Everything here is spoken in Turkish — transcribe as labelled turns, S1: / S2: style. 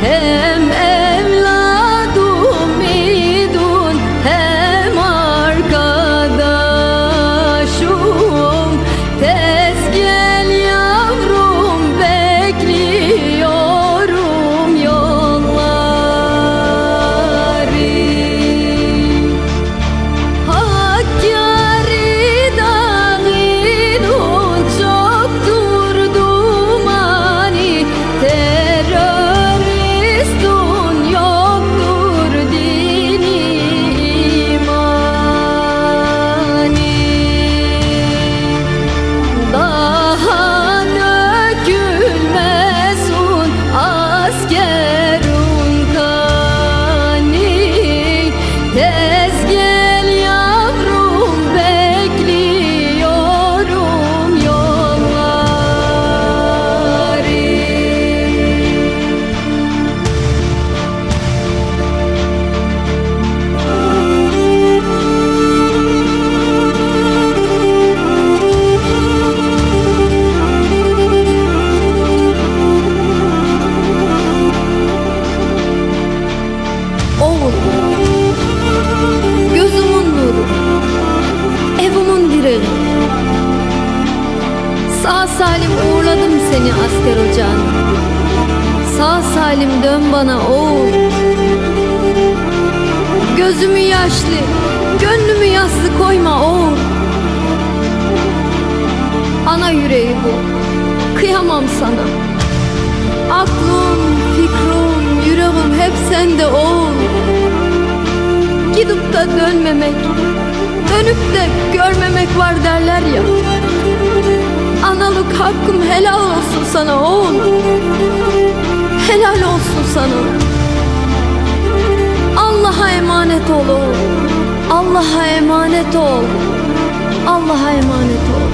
S1: Hey. Oğul Gözümün nuru. Evimin direği Sağ salim uğurladım seni asker ocağına. Sağ salim dön bana oğul. Gözümü yaşlı Gönlümü yaslı koyma oğul. Ana yüreği bu. Kıyamam sana. Aklım, fikrim, yüreğim hep sende oğul Gidip de dönmemek Dönüp de görmemek var derler ya. Analık hakkım helal olsun sana oğul Helal olsun sana. Allah'a emanet ol oğul Allah'a emanet ol. Allah'a emanet ol